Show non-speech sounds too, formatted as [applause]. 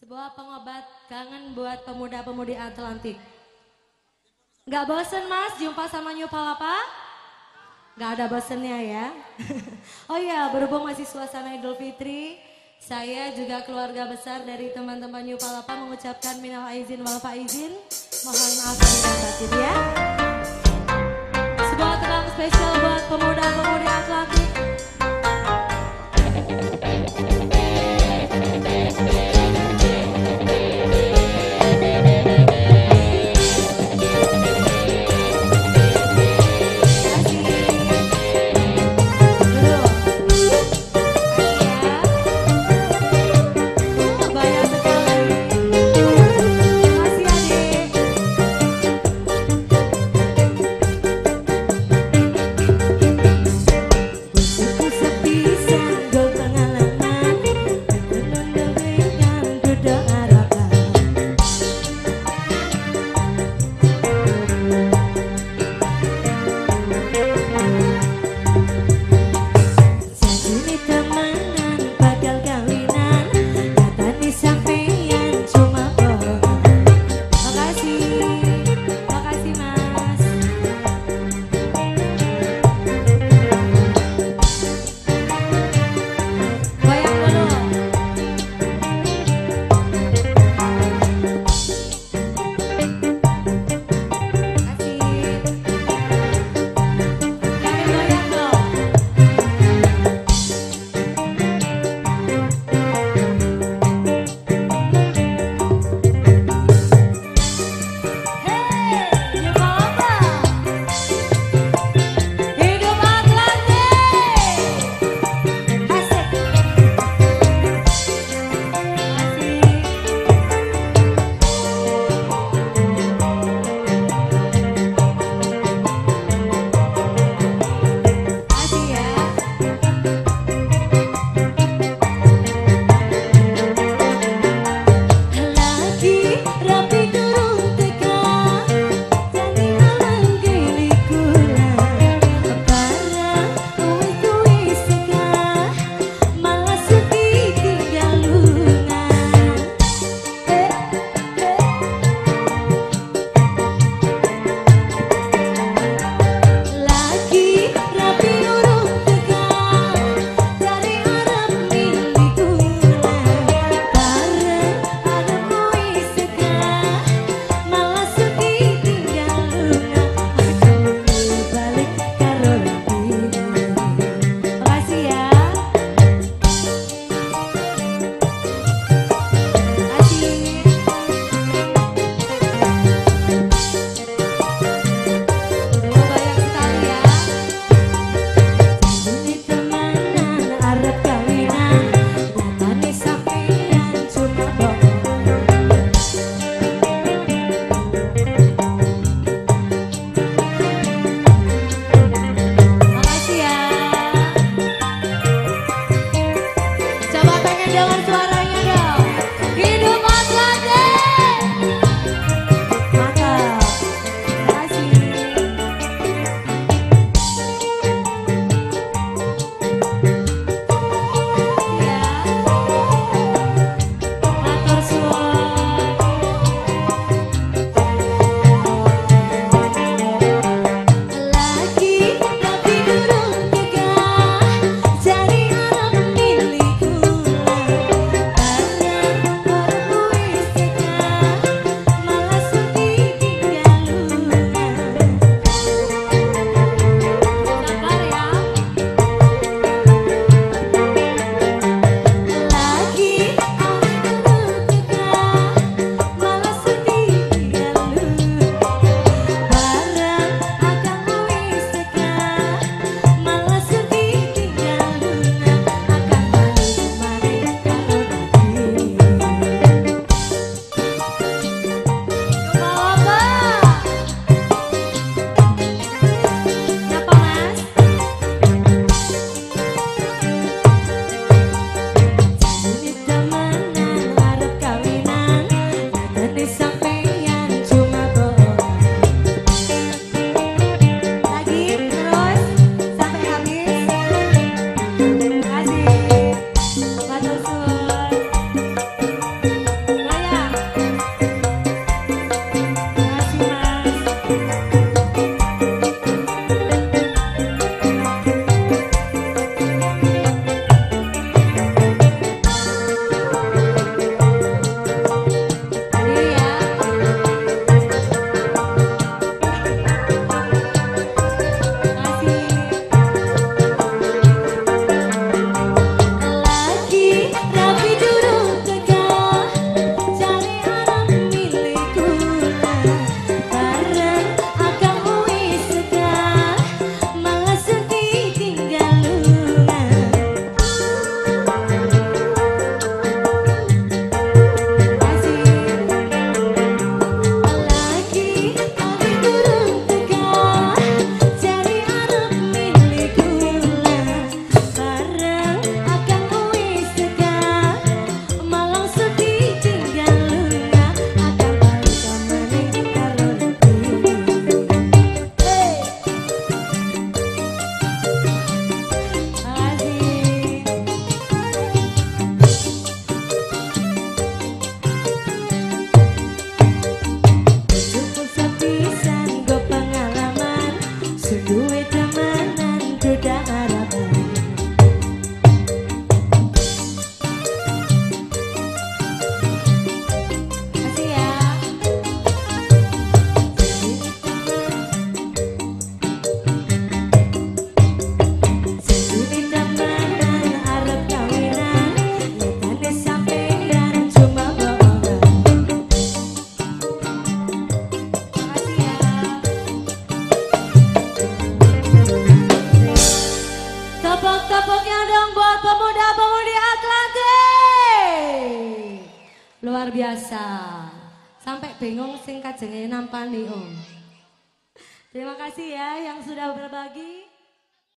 Sebuah pengobat kangen buat pemuda-pemudi Atlantik. Gak bosen mas jumpa sama New Palapa? Gak ada bosennya ya. [laughs] oh iya berhubung masih suasana Idul Fitri. Saya juga keluarga besar dari teman-teman New Palapa mengucapkan minal aizin wal faizin. Mohon maaf dan batin ya. Sebuah terang spesial buat pemuda-pemudi Atlantik. dong buat pemuda-pemudi Atlante. Luar biasa. Sampai bingung singkat kajengnya pandi om. Terima kasih ya yang sudah berbagi.